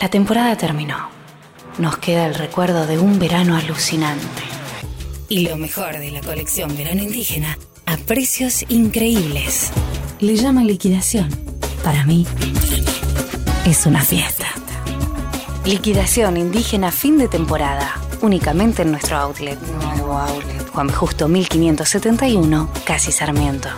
La temporada terminó. Nos queda el recuerdo de un verano alucinante. Y lo mejor de la colección Verano Indígena a precios increíbles. Le llaman liquidación. Para mí, es una fiesta. Liquidación indígena fin de temporada. Únicamente en nuestro outlet. Nuevo outlet. Juan Justo 1571, Casi Sarmiento.